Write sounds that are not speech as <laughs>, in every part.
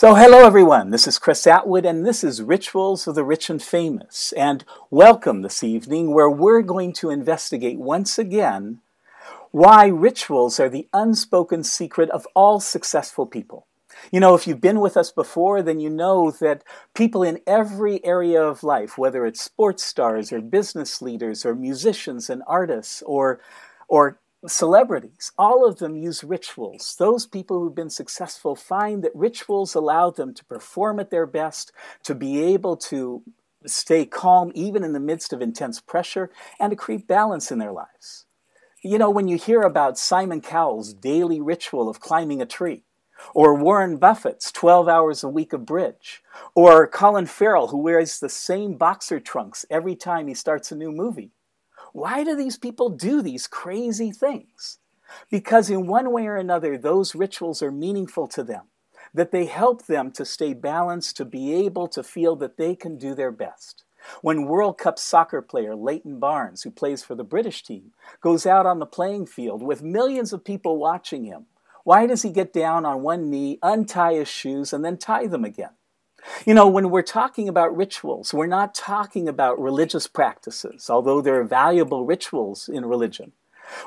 So, hello everyone. This is Chris Attwood, and this is Rituals of the Rich and Famous. And welcome this evening, where we're going to investigate once again why rituals are the unspoken secret of all successful people. You know, if you've been with us before, then you know that people in every area of life, whether it's sports stars or business leaders or musicians and artists or, or celebrities, all of them use rituals. Those people who've been successful find that rituals allow them to perform at their best, to be able to stay calm even in the midst of intense pressure, and to create balance in their lives. You know, when you hear about Simon Cowell's daily ritual of climbing a tree, or Warren Buffett's 12 hours a week of bridge, or Colin Farrell, who wears the same boxer trunks every time he starts a new movie, why do these people do these crazy things? Because in one way or another, those rituals are meaningful to them, that they help them to stay balanced, to be able to feel that they can do their best. When World Cup soccer player Leighton Barnes, who plays for the British team, goes out on the playing field with millions of people watching him, why does he get down on one knee, untie his shoes, and then tie them again? You know, when we're talking about rituals, we're not talking about religious practices, although there are valuable rituals in religion.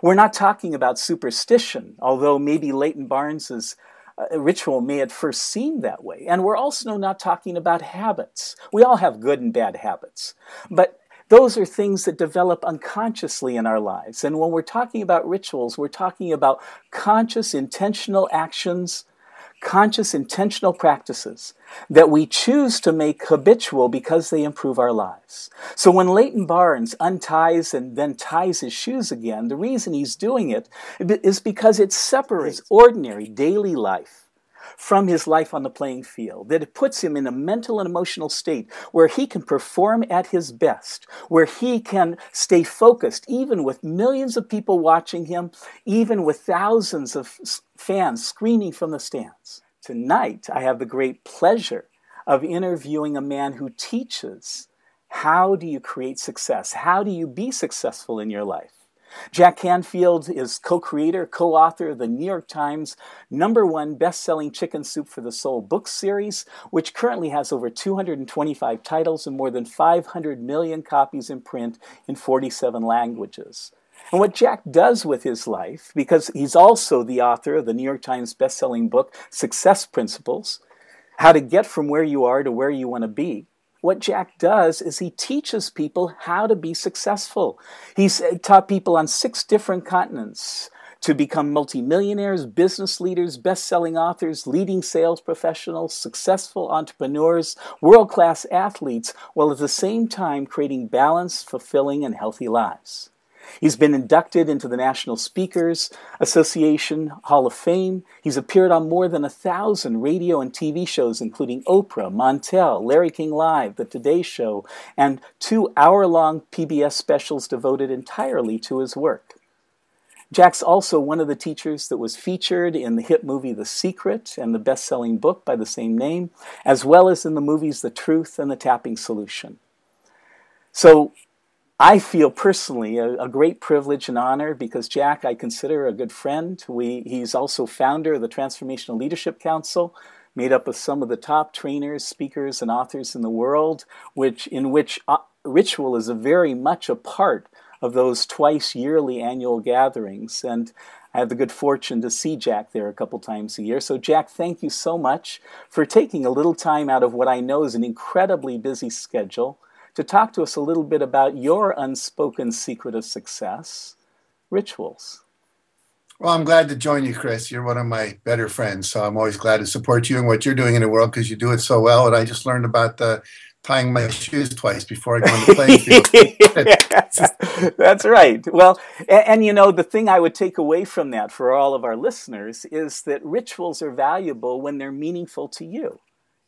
We're not talking about superstition, although maybe Leighton Barnes's uh, ritual may at first seem that way. And we're also not talking about habits. We all have good and bad habits. But those are things that develop unconsciously in our lives. And when we're talking about rituals, we're talking about conscious, intentional actions conscious, intentional practices that we choose to make habitual because they improve our lives. So when Leighton Barnes unties and then ties his shoes again, the reason he's doing it is because it separates ordinary daily life from his life on the playing field, that it puts him in a mental and emotional state where he can perform at his best, where he can stay focused, even with millions of people watching him, even with thousands of fans screaming from the stands. Tonight, I have the great pleasure of interviewing a man who teaches how do you create success? How do you be successful in your life? Jack Canfield is co creator, co author of the New York Times number one best selling Chicken Soup for the Soul book series, which currently has over 225 titles and more than 500 million copies in print in 47 languages. And what Jack does with his life, because he's also the author of the New York Times best-selling book Success Principles, how to get from where you are to where you want to be, what Jack does is he teaches people how to be successful. He's uh, taught people on six different continents to become multimillionaires, business leaders, best selling authors, leading sales professionals, successful entrepreneurs, world class athletes, while at the same time creating balanced, fulfilling, and healthy lives. He's been inducted into the National Speakers Association Hall of Fame. He's appeared on more than a thousand radio and TV shows, including Oprah, Montel, Larry King Live, The Today Show, and two hour long PBS specials devoted entirely to his work. Jack's also one of the teachers that was featured in the hit movie The Secret and the best selling book by the same name, as well as in the movies The Truth and The Tapping Solution. So, I feel personally a, a, great privilege and honor because Jack I consider a good friend. We, he's also founder of the Transformational Leadership Council, made up of some of the top trainers, speakers, and authors in the world, which in which uh, ritual is a very much a part of those twice yearly annual gatherings. And I have the good fortune to see Jack there a couple times a year. So, Jack, thank you so much for taking a little time out of what I know is an incredibly busy schedule to talk to us a little bit about your unspoken secret of success rituals. Well, I'm glad to join you, Chris. You're one of my better friends, so I'm always glad to support you and what you're doing in the world because you do it so well. And I just learned about the tying my shoes twice before I go on the playing <laughs> field. That's right. Well, and, and, you know, the thing I would take away from that for all of our listeners is that rituals are valuable when they're meaningful to you.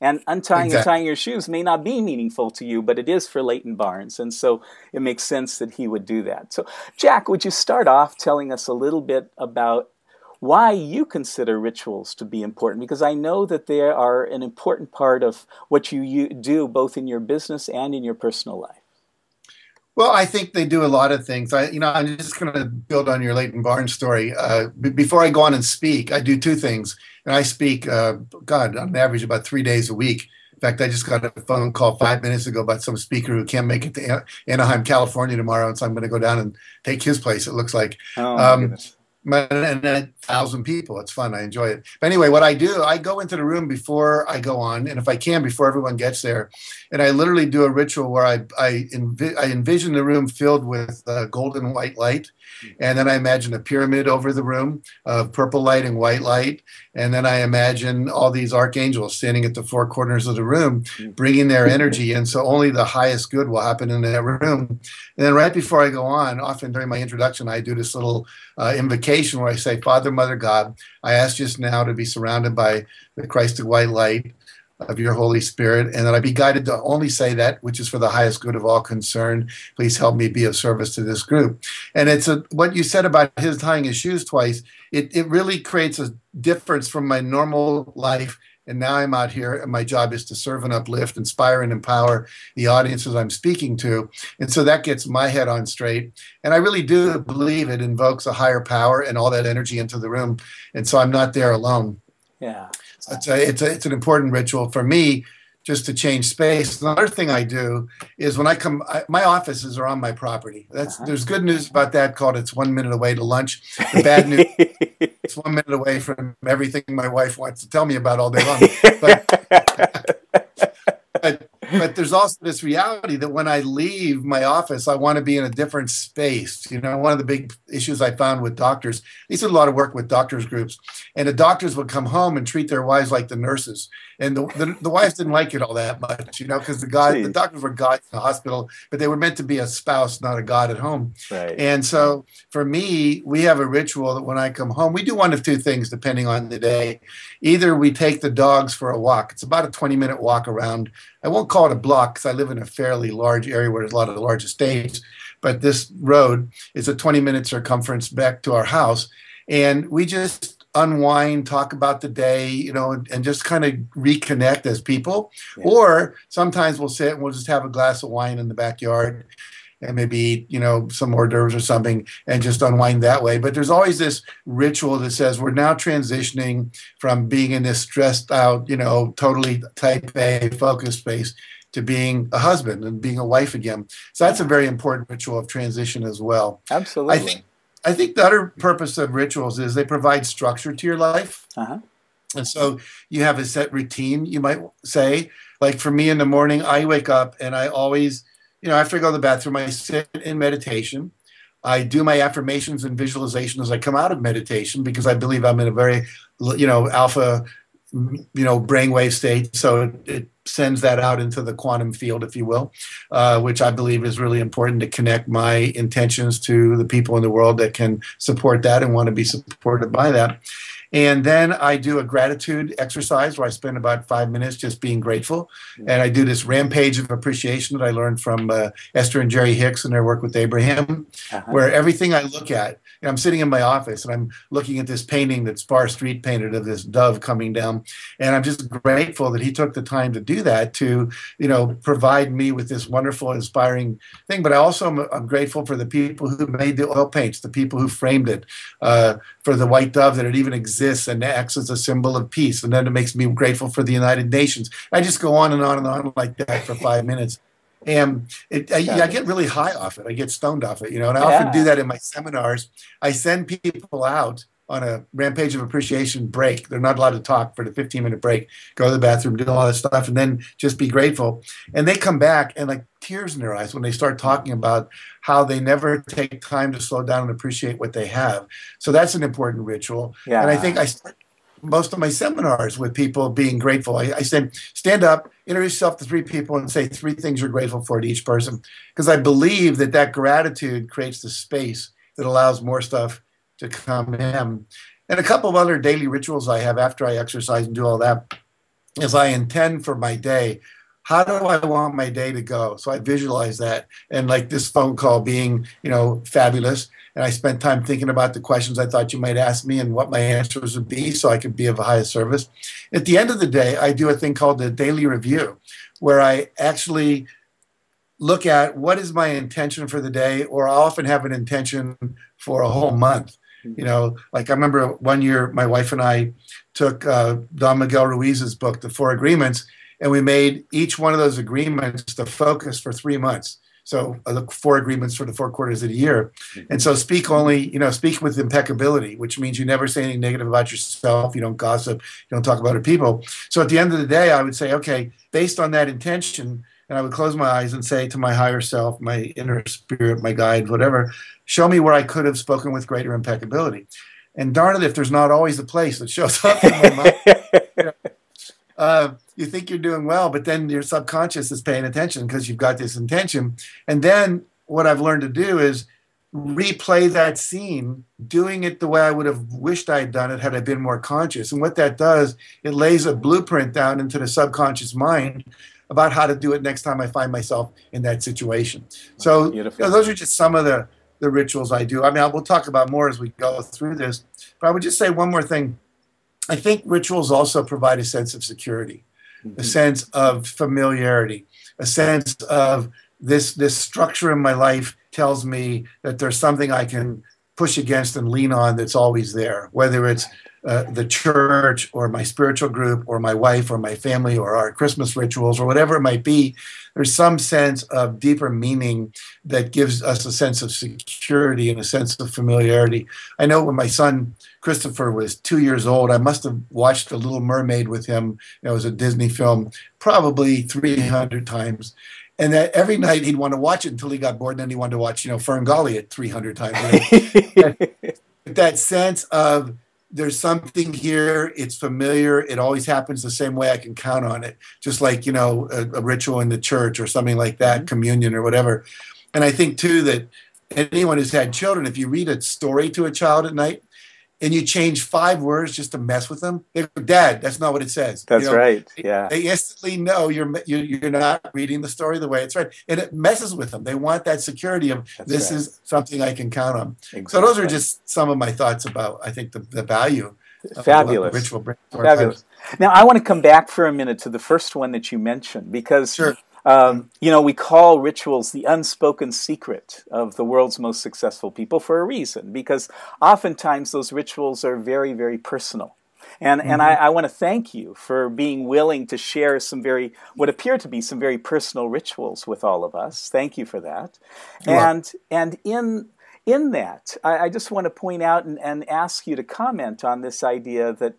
And untying exactly. and tying your shoes may not be meaningful to you, but it is for Leighton Barnes. And so it makes sense that he would do that. So, Jack, would you start off telling us a little bit about why you consider rituals to be important? Because I know that they are an important part of what you, you do both in your business and in your personal life. Well, I think they do a lot of things. I, you know, I'm just going to build on your Leighton Barnes story. Uh, b- before I go on and speak, I do two things, and I speak, uh, God, on average, about three days a week. In fact, I just got a phone call five minutes ago about some speaker who can't make it to Anaheim, California tomorrow, and so I'm going to go down and take his place. It looks like. Oh, Um, goodness. And a thousand people. It's fun. I enjoy it. But anyway, what I do, I go into the room before I go on, and if I can, before everyone gets there, and I literally do a ritual where I I, envi- I envision the room filled with uh, golden white light, and then I imagine a pyramid over the room of purple light and white light, and then I imagine all these archangels standing at the four corners of the room, bringing their energy, and so only the highest good will happen in that room. And then right before I go on, often during my introduction, I do this little uh, invocation where I say, Father, Mother, God, I ask just now to be surrounded by the Christ of white light of your Holy Spirit, and that I be guided to only say that which is for the highest good of all concerned. Please help me be of service to this group. And it's a, what you said about his tying his shoes twice. It, it really creates a difference from my normal life. And now I'm out here, and my job is to serve and uplift, inspire and empower the audiences I'm speaking to. And so that gets my head on straight. And I really do believe it invokes a higher power and all that energy into the room. And so I'm not there alone. Yeah. It's a, it's a, it's an important ritual for me just to change space. Another thing I do is when I come, I, my offices are on my property. That's Uh-huh. there's good news about that. Called it's one minute away to lunch. The bad news, <laughs> it's one minute away from everything my wife wants to tell me about all day long. But but <laughs> but there's also this reality that when I leave my office, I want to be in a different space. You know, one of the big issues I found with doctors, they did a lot of work with doctors groups, and the doctors would come home and treat their wives like the nurses, and the the, the wives didn't like it all that much, you know, because the guy the doctors were gods in the hospital, but they were meant to be a spouse, not a god at home. right. And so for me, we have a ritual that when I come home, we do one of two things depending on the day. Either we take the dogs for a walk. It's about a 20 minute walk around. I won't call it a block because I live in a fairly large area where there's a lot of large estates. But this road is a 20 minute circumference back to our house. And we just unwind, talk about the day, you know, and, and just kind of reconnect as people. Yeah. Or sometimes we'll sit and we'll just have a glass of wine in the backyard and maybe eat, you know, some hors d'oeuvres or something and just unwind that way. But there's always this ritual that says we're now transitioning from being in this stressed out, you know, totally type A focus space to being a husband and being a wife again. So that's a very important ritual of transition as well. Absolutely. I think I think the other purpose of rituals is they provide structure to your life. uh-huh. And so you have a set routine, you might say. Like for me in the morning, I wake up and I always, you know, after I go to the bathroom, I sit in meditation. I do my affirmations and visualization as I come out of meditation because I believe I'm in a very, you know, alpha, you know, brainwave state. So it, it sends that out into the quantum field, if you will, uh, which I believe is really important to connect my intentions to the people in the world that can support that and want to be supported by that. And then I do a gratitude exercise where I spend about five minutes just being grateful. And I do this rampage of appreciation that I learned from uh, Esther and Jerry Hicks and their work with Abraham, Uh-huh. where everything I look at, I'm sitting in my office and I'm looking at this painting that Spar Street painted of this dove coming down. And I'm just grateful that he took the time to do that to, you know, provide me with this wonderful, inspiring thing. But I also am I'm grateful for the people who made the oil paints, the people who framed it, uh, for the white dove that it even exists and acts as a symbol of peace. And then it makes me grateful for the United Nations. I just go on and on and on like that for five minutes. And it, I, I get really high off it. I get stoned off it, you know. And I often do that in my seminars. I send people out on a rampage of appreciation break. They're not allowed to talk for the 15 minute break, go to the bathroom, do all that stuff, and then just be grateful. And they come back and like tears in their eyes when they start talking about how they never take time to slow down and appreciate what they have. So that's an important ritual. Yeah. And I think I start most of my seminars with people being grateful. I, I say, stand up, introduce yourself to three people, and say three things you're grateful for to each person. Because I believe that that gratitude creates the space that allows more stuff to come in. And a couple of other daily rituals I have after I exercise and do all that is I intend for my day. How do I want my day to go? So I visualize that, and like this phone call being, you know, fabulous. And I spent time thinking about the questions I thought you might ask me and what my answers would be, so I could be of the highest service. At the end of the day, I do a thing called the daily review, where I actually look at what is my intention for the day, or I often have an intention for a whole month. You know, like I remember one year my wife and I took uh, Don Miguel Ruiz's book, The Four Agreements, and we made each one of those agreements the focus for three months. So uh, the four agreements for the four quarters of the year. And so speak only, you know, speak with impeccability, which means you never say anything negative about yourself. You don't gossip. You don't talk about other people. So at the end of the day, I would say, okay, based on that intention, and I would close my eyes and say to my higher self, my inner spirit, my guide, whatever, show me where I could have spoken with greater impeccability. And darn it, if there's not always a place that shows up in my mind, you, <laughs> know, uh, you think you're doing well, but then your subconscious is paying attention because you've got this intention. And then what I've learned to do is replay that scene, doing it the way I would have wished I'd done it had I been more conscious. And what that does, it lays a blueprint down into the subconscious mind about how to do it next time I find myself in that situation. So you know, those are just some of the the rituals I do. I mean, we'll talk about more as we go through this, but I would just say one more thing. I think rituals also provide a sense of security, mm-hmm. a sense of familiarity, a sense of this this structure in my life tells me that there's something I can push against and lean on that's always there, whether it's uh, the church or my spiritual group or my wife or my family or our Christmas rituals or whatever it might be, there's some sense of deeper meaning that gives us a sense of security and a sense of familiarity. I know when my son Christopher was two years old, I must have watched The Little Mermaid with him. It was a Disney film, probably 300 times and that every night he'd want to watch it until he got bored, and then he wanted to watch, you know, Ferngully at 300 times. <laughs> that sense of there's something here it's familiar it always happens the same way i can count on it just like you know a, a ritual in the church or something like that mm-hmm. communion or whatever and i think too that anyone who's had children if you read a story to a child at night and you change five words just to mess with them, they go, "Dad, that's not what it says." That's you know, right. Yeah. They, instantly know you're you're not reading the story the way it's read, and it messes with them. They want that security of that's this right. is something I can count on. Exactly. So those are just some of my thoughts about I think the, the value. Fabulous. ritual Fabulous. Now I want to come back for a minute to the first one that you mentioned because sure. Um, you know, we call rituals the unspoken secret of the world's most successful people for a reason, because oftentimes those rituals are very, very personal. And, mm-hmm. and I, I want to thank you for being willing to share some very, what appear to be some very personal rituals with all of us. Thank you for that. And, and in, in that, I, I just want to point out and, and ask you to comment on this idea that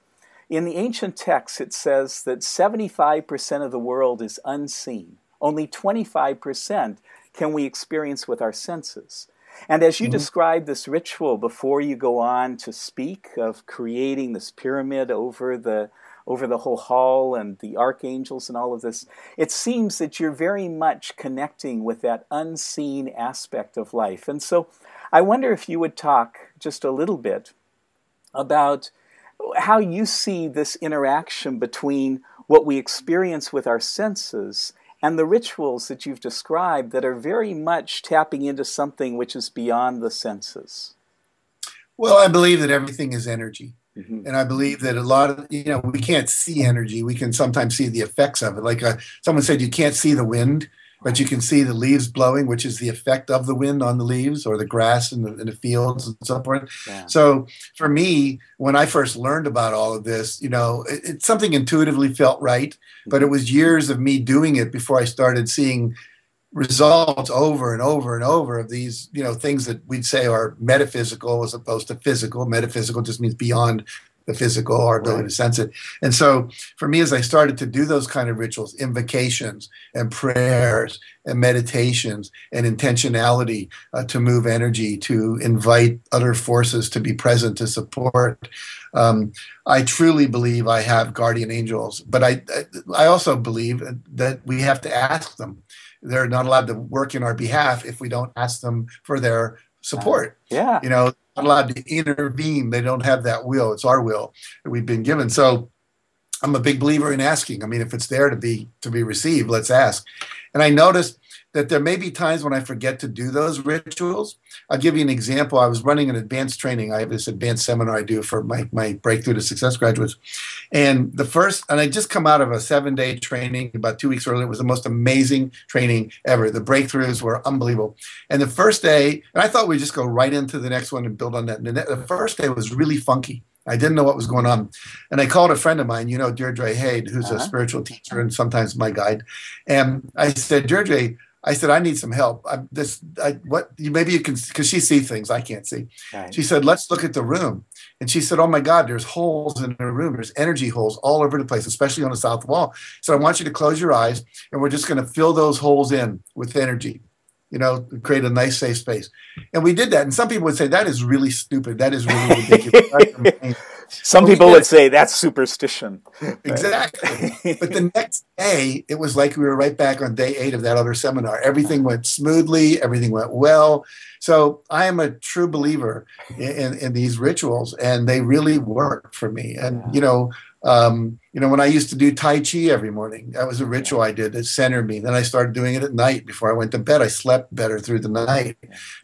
in the ancient texts it says that 75% of the world is unseen. Only 25% can we experience with our senses. And as you mm-hmm. describe this ritual before you go on to speak of creating this pyramid over the over the whole hall and the archangels and all of this, it seems that you're very much connecting with that unseen aspect of life. And so I wonder if you would talk just a little bit about how you see this interaction between what we experience with our senses and the rituals that you've described that are very much tapping into something which is beyond the senses? Well, I believe that everything is energy. Mm-hmm. And I believe that a lot of, you know, we can't see energy. We can sometimes see the effects of it. Like uh, someone said, you can't see the wind, but you can see the leaves blowing, which is the effect of the wind on the leaves or the grass in the, in the fields and so forth. Yeah. So for me, when I first learned about all of this, you know, it, it's something intuitively felt right, but it was mm-hmm. years of me doing it before I started seeing results over and over and over of these, you know, things that we'd say are metaphysical as opposed to physical. Metaphysical just means beyond the physical, our ability right. to sense it. And so for me, as I started to do those kind of rituals, invocations and prayers and meditations and intentionality uh, to move energy, to invite other forces to be present to support, um, I truly believe I have guardian angels. But I, I also believe that we have to ask them. They're not allowed to work in our behalf if we don't ask them for their support. Uh, yeah. You know, not allowed to intervene. They don't have that will. It's our will that we've been given. So I'm a big believer in asking. I mean, if it's there to be to be received, let's ask. And I noticed that there may be times when I forget to do those rituals. I'll give you an example. I was running an advanced training. I have this advanced seminar I do for my, my breakthrough to success graduates. And the first, and I just come out of a seven day training about two weeks earlier. It was the most amazing training ever. The breakthroughs were unbelievable. And the first day, and I thought we'd just go right into the next one and build on that. And the first day was really funky. I didn't know what was going on. And I called a friend of mine, you know, Deirdre Hade, who's uh-huh. a spiritual teacher and sometimes my guide. And I said, Deirdre, I said, I need some help. I'm this, I, what, maybe you can, because she sees things I can't see. Right. She said, let's look at the room. And she said, oh my God, there's holes in the room. There's energy holes all over the place, especially on the south wall. So I want you to close your eyes and we're just going to fill those holes in with energy you know, create a nice safe space. And we did that. And some people would say that is really stupid. That is really <laughs> ridiculous. some but people would say that's superstition. Exactly. <laughs> but the next day, it was like we were right back on day eight of that other seminar. Everything went smoothly. Everything went well. So I am a true believer in, in, in these rituals, and they really work for me. And you know, um, you know, when I used to do Tai Chi every morning, that was a ritual I did that centered me. Then I started doing it at night before I went to bed. I slept better through the night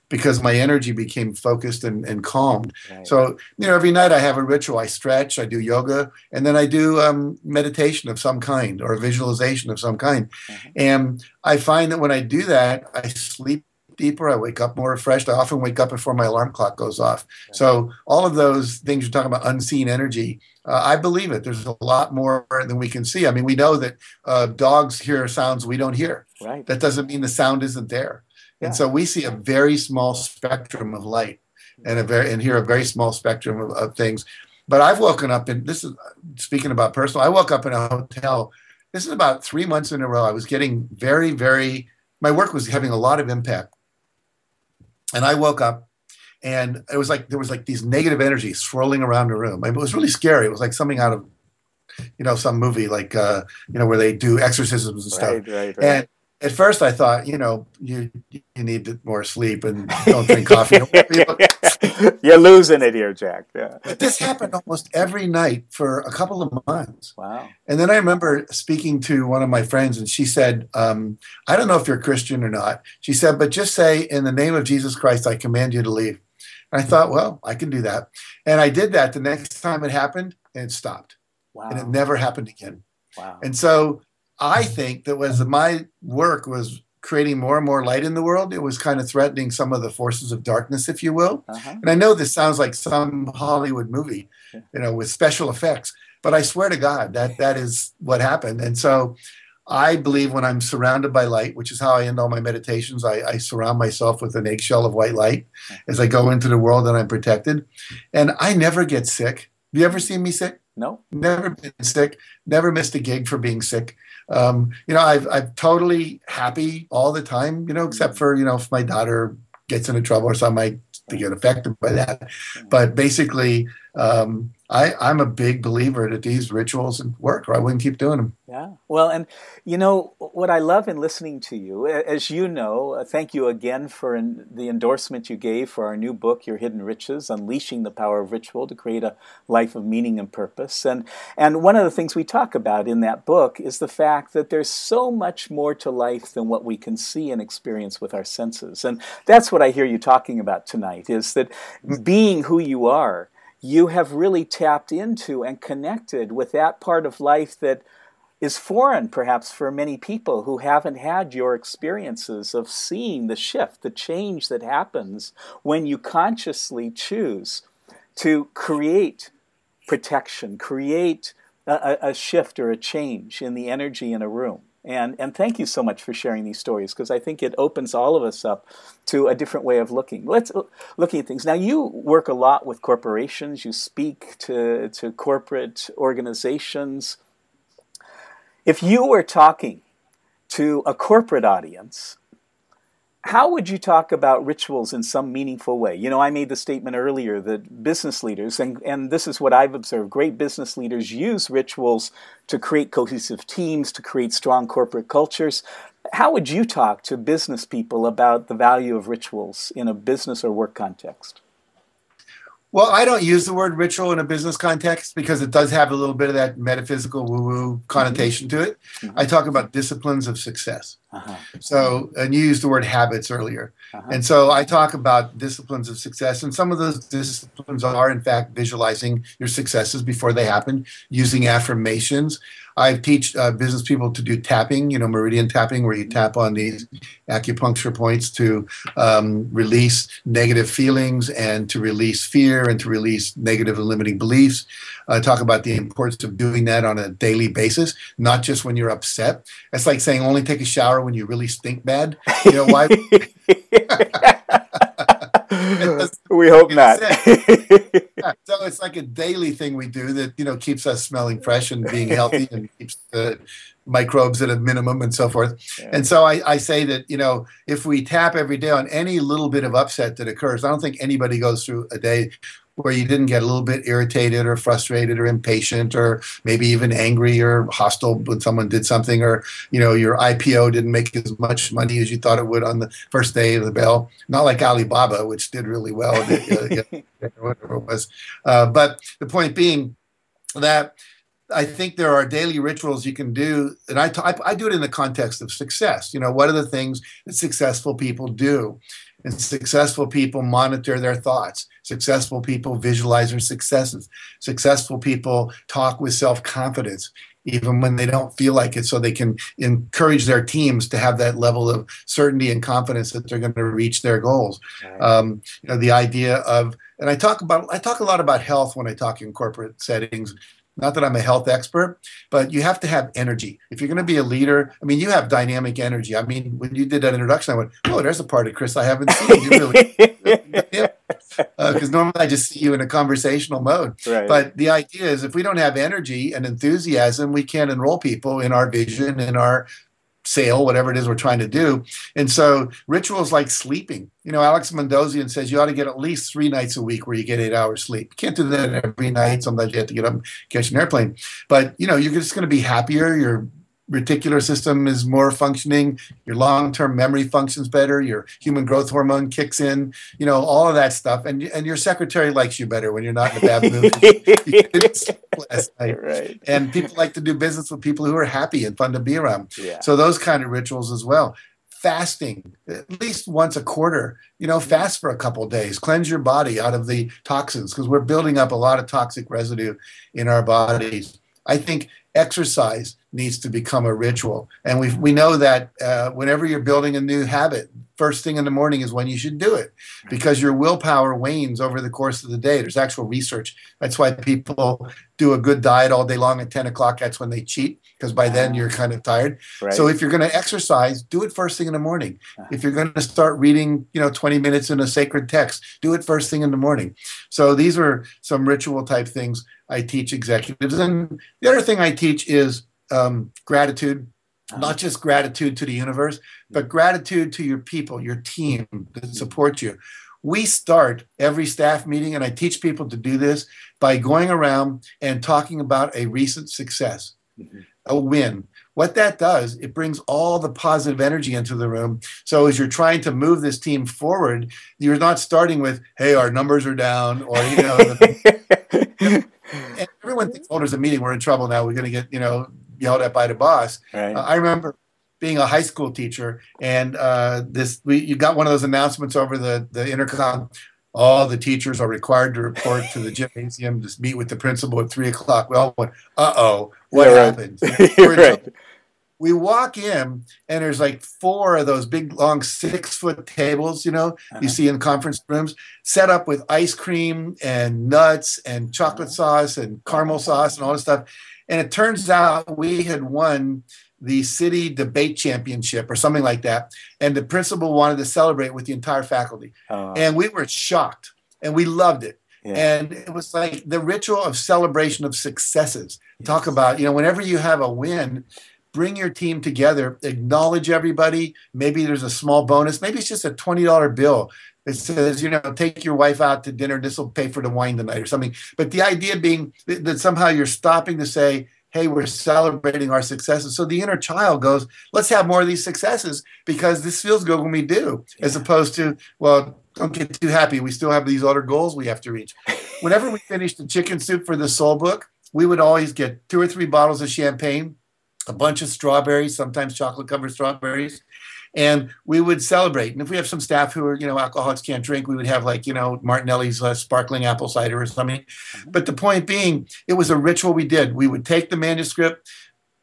because my energy became focused and, and calmed. Right. So, you know, every night I have a ritual. I stretch, I do yoga, and then I do um, meditation of some kind or a visualization of some kind. Mm-hmm. And I find that when I do that, I sleep deeper. I wake up more refreshed. I often wake up before my alarm clock goes off. So all of those things you're talking about, unseen energy, uh, I believe it. There's a lot more than we can see. I mean, we know that uh, dogs hear sounds we don't hear. Right. That doesn't mean the sound isn't there. Yeah. And so we see a very small spectrum of light, and a very and hear a very small spectrum of, of things. But I've woken up in this is speaking about personal. I woke up in a hotel. This is about three months in a row. I was getting very, very. My work was having a lot of impact, and I woke up and it was like there was like these negative energies swirling around the room. It was really scary. It was like something out of you know some movie like uh, you know where they do exorcisms and stuff. Right, right, right. And at first I thought, you know, you you need more sleep and <laughs> don't drink coffee. <laughs> You're losing it here, Jack. Yeah. But this happened almost every night for a couple of months. Wow. And then I remember speaking to one of my friends, and she said, um, "I don't know if you're Christian or not." She said, "But just say, in the name of Jesus Christ, I command you to leave." And I thought, well, I can do that. And I did that the next time it happened and it stopped. Wow. And it never happened again. Wow. And so I think that was my work was creating more and more light in the world, it was kind of threatening some of the forces of darkness, if you will. Uh-huh. And I know this sounds like some Hollywood movie, you know, with special effects, but I swear to God that that is what happened. And so I believe when I'm surrounded by light, which is how I end all my meditations, I, I, surround myself with an eggshell of white light as I go into the world and I'm protected. And I never get sick. Have you ever seen me sick? No. Never been sick. Never missed a gig for being sick. Um, you know, I've, I'm totally happy all the time, you know, except for, you know, if my daughter gets into trouble or something, I to get affected by that. But basically, um, I, I'm a big believer that these rituals work, or I wouldn't keep doing them. Yeah. Well, and you know what I love in listening to you, as you know, uh, thank you again for in, the endorsement you gave for our new book, Your Hidden Riches: Unleashing the Power of Ritual to Create a Life of Meaning and Purpose. And and one of the things we talk about in that book is the fact that there's so much more to life than what we can see and experience with our senses. And that's what I hear you talking about tonight: is that being who you are you have really tapped into and connected with that part of life that is foreign, perhaps, for many people who haven't had your experiences of seeing the shift, the change that happens when you consciously choose to create protection, create a, a shift or a change in the energy in a room. And, and thank you so much for sharing these stories because I think it opens all of us up to a different way of looking. Let's looking at things. Now you work a lot with corporations. You speak to, to corporate organizations. If you were talking to a corporate audience, how would you talk about rituals in some meaningful way? You know, I made the statement earlier that business leaders, and, and this is what I've observed, great business leaders use rituals to create cohesive teams, to create strong corporate cultures. How would you talk to business people about the value of rituals in a business or work context? Well, I don't use the word ritual in a business context because it does have a little bit of that metaphysical woo woo connotation mm-hmm. to it. Mm-hmm. I talk about disciplines of success. Uh-huh. So, and you used the word habits earlier. Uh-huh. And so I talk about disciplines of success. And some of those disciplines are, in fact, visualizing your successes before they happen, using affirmations, I teach uh, business people to do tapping, you know, meridian tapping, where you tap on these acupuncture points to um, release negative feelings and to release fear and to release negative and limiting beliefs. I talk about the importance of doing that on a daily basis, not just when you're upset. It's like saying only take a shower when you really stink bad. You know why? <laughs> we hope not. <laughs> yeah, so it's like a daily thing we do that you know keeps us smelling fresh and being <laughs> healthy and keeps the microbes at a minimum and so forth. Yeah. And so I, I, say that you know if we tap every day on any little bit of upset that occurs, I don't think anybody goes through a day where you didn't get a little bit irritated or frustrated or impatient or maybe even angry or hostile when someone did something or you know your IPO didn't make as much money as you thought it would on the first day of the bell not like Alibaba which did really well <laughs> whatever it was uh, but the point being that I think there are daily rituals you can do, and I, t- I do it in the context of success. You know, what are the things that successful people do? And successful people monitor their thoughts. Successful people visualize their successes. Successful people talk with self confidence, even when they don't feel like it, so they can encourage their teams to have that level of certainty and confidence that they're going to reach their goals. Right. Um, you know, the idea of, and I talk about, I talk a lot about health when I talk in corporate settings not that I'm a health expert, but you have to have energy. If you're going to be a leader, I mean, you have dynamic energy. I mean, when you did that introduction, I went, "Oh, there's a part of Chris I haven't seen." You really, <laughs> <laughs> because uh, normally I just see you in a conversational mode. Right. But the idea is, if we don't have energy and enthusiasm, we can't enroll people in our vision, in our sale, whatever it is we're trying to do. And so rituals like sleeping. You know, Alex Mandossian says you ought to get at least three nights a week where you get eight hours sleep. You can't do that every night. Sometimes you have to get up and catch an airplane. But, you know, you're just going to be happier. You're reticular system is more functioning, your long-term memory functions better, your human growth hormone kicks in, you know, all of that stuff. And and your secretary likes you better when you're not in a bad mood. <laughs> <laughs> Right. And people like to do business with people who are happy and fun to be around. Yeah. So those kind of rituals as well. Fasting at least once a quarter, you know, mm-hmm. fast for a couple days, cleanse your body out of the toxins because we're building up a lot of toxic residue in our bodies. I think exercise needs to become a ritual. And we we know that uh, whenever you're building a new habit, first thing in the morning is when you should do it because your willpower wanes over the course of the day. There's actual research. That's why people do a good diet all day long at 10 o'clock. That's when they cheat because by then you're kind of tired. Right. So if you're going to exercise, do it first thing in the morning. Uh-huh. If you're going to start reading, you know, 20 minutes in a sacred text, do it first thing in the morning. So these are some ritual type things I teach executives. And the other thing I teach is um, gratitude, not just gratitude to the universe, but gratitude to your people, your team that mm-hmm. support you. We start every staff meeting, and I teach people to do this by going around and talking about a recent success, mm-hmm. a win. What that does, it brings all the positive energy into the room. So as you're trying to move this team forward, you're not starting with, "Hey, our numbers are down," or you know. <laughs> everyone thinks, "Oh, there's a meeting. We're in trouble now. We're going to get you know yelled at by the boss. Right. Uh, I remember being a high school teacher, and uh, this we you got one of those announcements over the the intercom. All the teachers are required to report to the gymnasium to meet with the principal at three o'clock. Well, uh oh, what yeah, happened? <laughs> Right. We walk in, and there's like four of those big, long, six foot tables, you know, uh-huh. you see in conference rooms, set up with ice cream and nuts and chocolate uh-huh. sauce and caramel sauce and all this stuff and it turns out we had won the city debate championship or something like that. And the principal wanted to celebrate with the entire faculty. Oh. And we were shocked and we loved it. Yeah. And it was like the ritual of celebration of successes. Yes. Talk about, you know, whenever you have a win, bring your team together, acknowledge everybody. Maybe there's a small bonus. Maybe it's just a $20 bill. that says, you know, take your wife out to dinner. This will pay for the wine tonight or something. But the idea being that, somehow you're stopping to say, hey, we're celebrating our successes. So the inner child goes, let's have more of these successes because this feels good when we do, as opposed to, well, don't get too happy. We still have these other goals we have to reach. Whenever we finished the chicken soup for the soul book, we would always get two or three bottles of champagne, a bunch of strawberries, sometimes chocolate covered strawberries, and we would celebrate. And if we have some staff who are, you know, alcoholics can't drink, we would have like, you know, Martinelli's uh, sparkling apple cider or something. Mm-hmm. But the point being, it was a ritual we did. We would take the manuscript.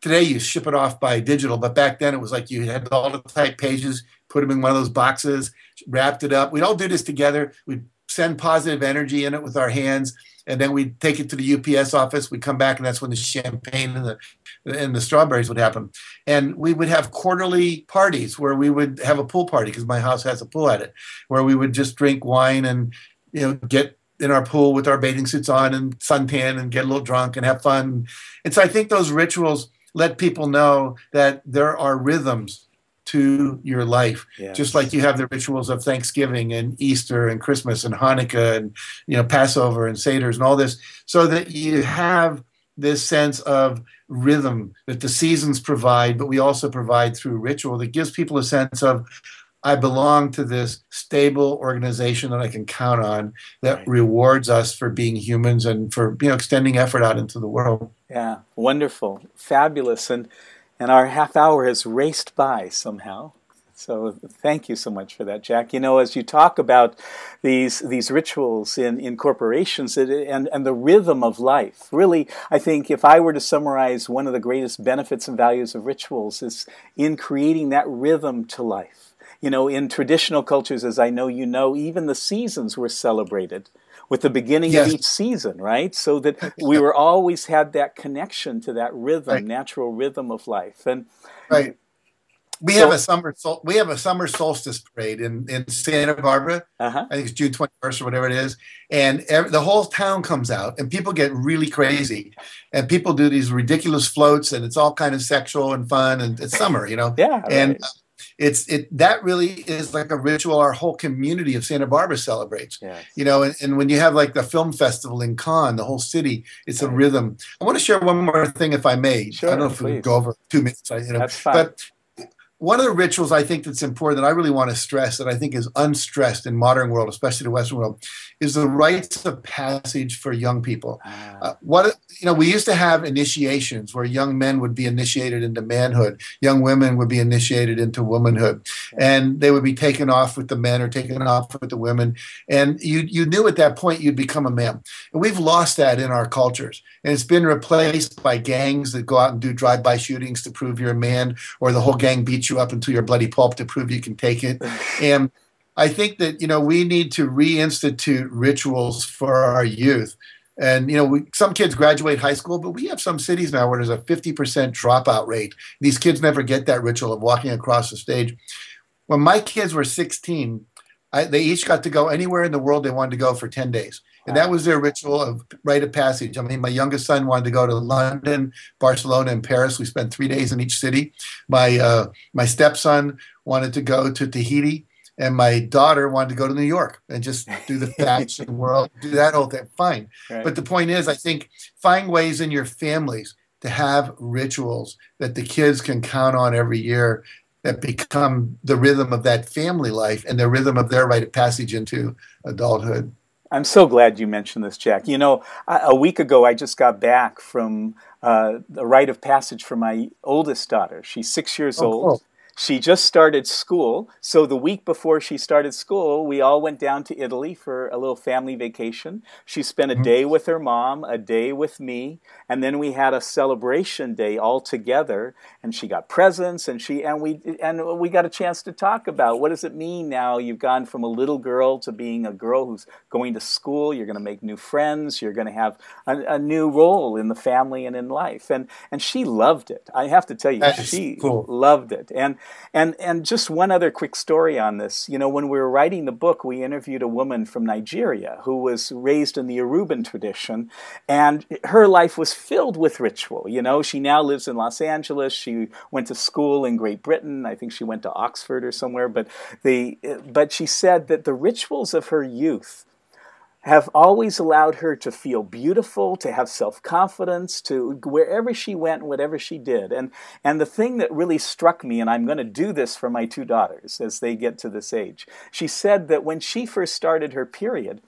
Today you ship it off by digital, but back then it was like you had all the type pages, put them in one of those boxes, wrapped it up. We'd all do this together. We'd send positive energy in it with our hands and then we'd take it to the UPS office. We'd come back, and that's when the champagne and the and the strawberries would happen. And we would have quarterly parties where we would have a pool party because my house has a pool at it, where we would just drink wine and you know get in our pool with our bathing suits on and suntan and get a little drunk and have fun. And so I think those rituals let people know that there are rhythms to your life. Yes. Just like you have the rituals of Thanksgiving and Easter and Christmas and Hanukkah and you know Passover and Seder's and all this, so that you have this sense of rhythm that the seasons provide, but we also provide through ritual that gives people a sense of I belong to this stable organization that I can count on that right. rewards us for being humans and for you know extending effort out into the world. Yeah, wonderful, fabulous, and and our half hour has raced by somehow. So thank you so much for that, Jack. You know, as you talk about these these rituals in, in corporations and, and the rhythm of life, really, I think if I were to summarize one of the greatest benefits and values of rituals is in creating that rhythm to life. You know, in traditional cultures, as I know you know, even the seasons were celebrated with the beginning yes. of each season, right? So that we were always had that connection to that rhythm, right. natural rhythm of life. And right. We so, have a summer sol- we have a summer solstice parade in, in Santa Barbara. Uh-huh. I think it's June twenty first or whatever it is, and every, the whole town comes out, and people get really crazy, and people do these ridiculous floats, and it's all kind of sexual and fun, and it's summer, you know. yeah. And right it's it that really is like a ritual our whole community of Santa Barbara celebrates. Yes. You know, and, and when you have like the film festival in Cannes, the whole city, it's right. a rhythm. I want to share one more thing if I may. Sure, I don't know if we can go over two minutes. You know, That's fine. but one of the rituals I think that's important that I really want to stress that I think is unstressed in modern world, especially the Western world, is the rites of passage for young people. Ah. Uh, what you know, we used to have initiations where young men would be initiated into manhood, young women would be initiated into womanhood, and they would be taken off with the men or taken off with the women, and you you knew at that point you'd become a man. And we've lost that in our cultures, and it's been replaced by gangs that go out and do drive-by shootings to prove you're a man, or the whole gang beats you up until you're bloody pulp to prove you can take it. <laughs> And I think that you know we need to reinstitute rituals for our youth. And you know, we, some kids graduate high school, but we have some cities now where there's a 50% dropout rate. These kids never get that ritual of walking across the stage. When my kids were 16, I, they each got to go anywhere in the world they wanted to go for 10 days. And that was their ritual of rite of passage. I mean, my youngest son wanted to go to London, Barcelona, and Paris. We spent three days in each city. My uh, my stepson wanted to go to Tahiti, and my daughter wanted to go to New York and just do the <laughs> fashion world, do that whole thing. Fine. Right. But the point is, I think find ways in your families to have rituals that the kids can count on every year that become the rhythm of that family life and the rhythm of their rite of passage into adulthood. I'm so glad you mentioned this, Jack. You know, a week ago I just got back from uh, the rite of passage for my oldest daughter. She's six years oh, old. Cool. She just started school. So the week before she started school, we all went down to Italy for a little family vacation. She spent a mm-hmm. day with her mom, a day with me, and then we had a celebration day all together. And she got presents, and she and we and we got a chance to talk about what does it mean now you've gone from a little girl to being a girl who's going to school. You're going to make new friends. You're going to have a, a new role in the family and in life. And and she loved it. I have to tell you, That's she cool. loved it. And and and just one other quick story on this. You know, when we were writing the book, we interviewed a woman from Nigeria who was raised in the Yoruban tradition, and her life was filled with ritual. You know, she now lives in Los Angeles. She went to school in Great Britain. I think she went to Oxford or somewhere. But the but she said that the rituals of her youth have always allowed her to feel beautiful, to have self-confidence, to wherever she went, whatever she did. And and the thing that really struck me, and I'm going to do this for my two daughters as they get to this age, she said that when she first started her period,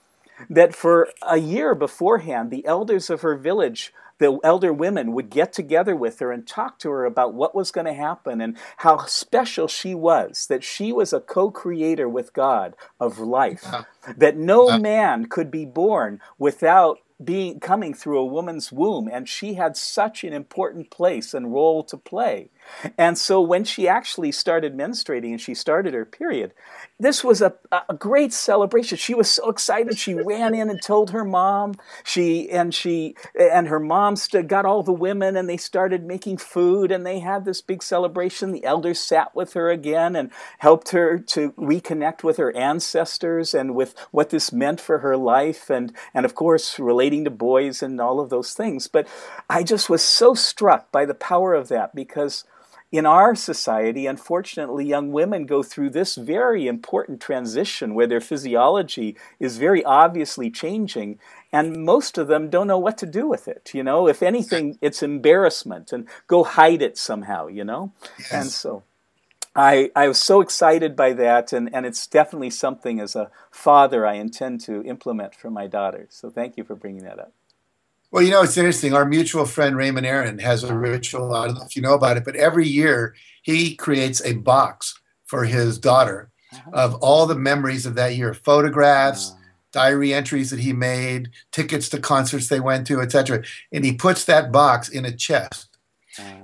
that for a year beforehand, the elders of her village the elder women would get together with her and talk to her about what was going to happen and how special she was, that she was a co creator with God of life, that no man could be born without being coming through a woman's womb and she had such an important place and role to play and so when she actually started menstruating and she started her period this was a, a great celebration. She was so excited. She ran in and told her mom. She and she and her mom st- got all the women and they started making food and they had this big celebration. The elders sat with her again and helped her to reconnect with her ancestors and with what this meant for her life and and of course relating to boys and all of those things. But i just was so struck by the power of that because in our society, unfortunately, young women go through this very important transition where their physiology is very obviously changing, and most of them don't know what to do with it. You know, if anything, it's embarrassment and go hide it somehow, you know? Yes. And so. I, I was so excited by that, and, and it's definitely something as a father I intend to implement for my daughter. So thank you for bringing that up. Well, you know, it's interesting. Our mutual friend Raymond Aaron has a ritual. I don't know if you know about it, but every year he creates a box for his daughter uh-huh. of all the memories of that year, photographs, diary entries that he made, tickets to concerts they went to, etc. And he puts that box in a chest.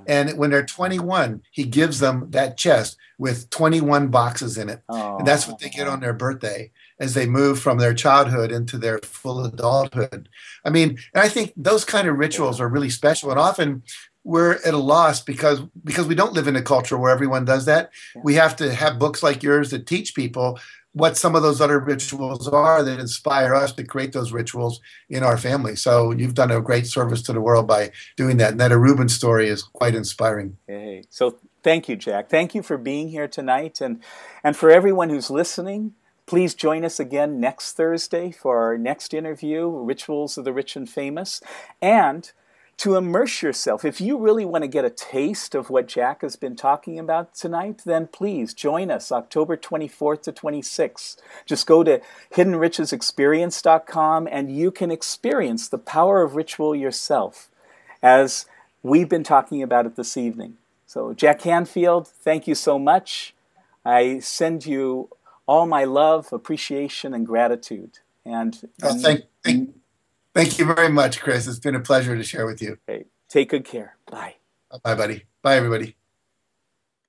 And when they're 21, he gives them that chest with 21 boxes in it. And that's what they get on their birthday as they move from their childhood into their full adulthood. I mean, and I think those kind of rituals are really special. And often we're at a loss because because we don't live in a culture where everyone does that. We have to have books like yours that teach people what some of those other rituals are that inspire us to create those rituals in our family. So you've done a great service to the world by doing that. And that Aruban story is quite inspiring. Hey, so thank you, Jack. Thank you for being here tonight, and and for everyone who's listening. Please join us again next Thursday for our next interview, Rituals of the Rich and Famous. And to immerse yourself, if you really want to get a taste of what Jack has been talking about tonight, then please join us October 24th to 26th. Just go to hiddenrichesexperience.com and you can experience the power of ritual yourself as we've been talking about it this evening. So, Jack Canfield, thank you so much. I send you all my love, appreciation, and gratitude. And, oh, thank, thank, thank you very much, Chris. It's been a pleasure to share with you. Okay. Take good care. Bye. Bye, buddy. Bye, everybody.